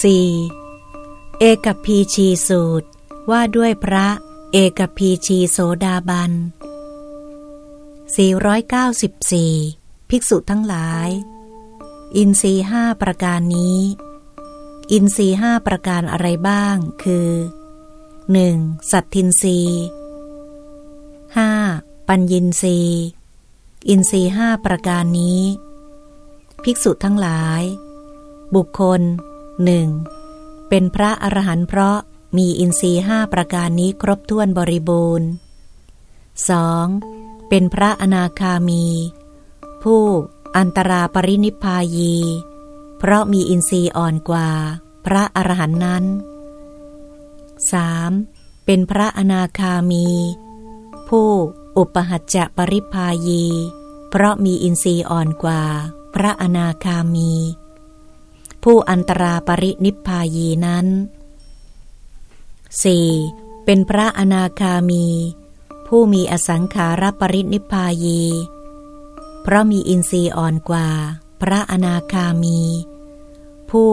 4. เอกพีชีสูตรว่าด้วยพระเอกพีชีโสดาบัน 494 ภิกษุทั้งหลาย อินทรีห้าประการนี้ อินทรีห้าประการอะไรบ้าง คือ 1. สัตทินรี 5. ปัญญินรีอินทรีห้าประการนี้ ภิกษุทั้งหลาย บุคคล หนึ่งเป็นพระอรหันต์เพราะมีอินทรีห้าประการนี้ครบถ้วนบริบูรณ์ 2. เป็นพระอนาคามี ผู้อันตราปรินิพพายี เพราะมีอินทรีย์อ่อนกว่า พระอรหันต์นั้น 3. เป็นพระอนาคามี ผู้อุปหัจจะปริพายี เพราะมีอินทรีย์อ่อนกว่า พระอนาคามี ผู้อันตราปรินิพพายีนั้น 4. เป็นพระอนาคามี ผู้มีอสังขารปรินิพพายี เพราะมีอินทรีย์อ่อนกว่า พระอนาคามี ผู้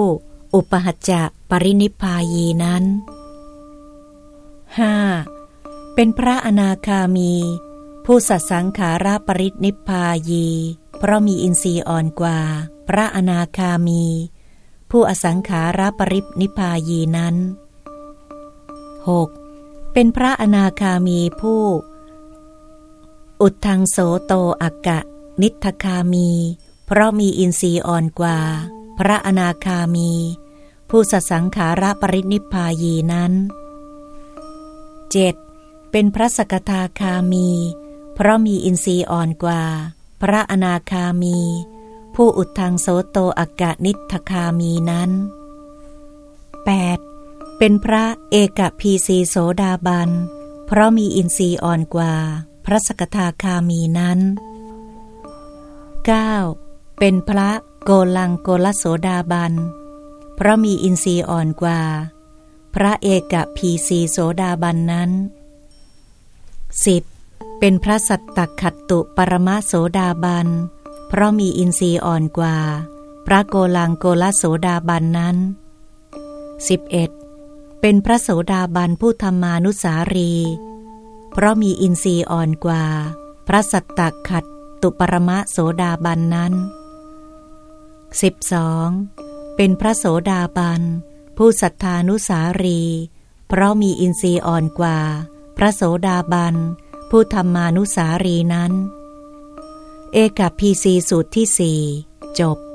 อุปหัจจะปรินิพพายีนั้น 5. เป็นพระอนาคามี ผู้สัตสังขาราปรินิพพายี เพราะมีอินทรีย์อ่อนกว่า พระอนาคามี ผู้อสังขาราปรินิพายีนั้น 6. เป็นพระอนาคามีผู้ อุดทังโสโตอักกะ นิทคามี เพราะมีอินทรีย์อ่อนกว่า พระอนาคามี ผู้สสังขาระปรินิพพายีนั้น 7. เป็นพระสกทาคามี เพราะมีอินทรีย์อ่อนกว่า พระอนาคามี ผู้อุดทางโสโตอักกะนิทคามีนั้น 8. เป็นพระเอกพีสีโสดาบัน เพราะมีอินทรีย์อ่อนกว่า พระสกทาคามีนั้น 9. เป็นพระโกลังโกลโสดาบัน เพราะมีอินทรีย์อ่อนกว่า พระเอกพีสีโสดาบันนั้น 10. เป็นพระสัตตขัตตุปรมะโสดาบันเพราะมีอินทรีย์อ่อนกว่า พระโกลังโกลโสดาบันนั้น 11. เป็นพระโสดาบันผู้ธรรมานุสารี เพราะมีอินทรีย์อ่อนกว่า พระสัตตขัตตุปรมะโสดาบันนั้น 12. เป็นพระโสดาบัน ผู้ศรัทธานุสารี เพราะมีอินทรีย์อ่อนกว่า พระโสดาบัน ผู้ธรรมานุสารีนั้น เอกับพีซีสูตรที่สี่จบ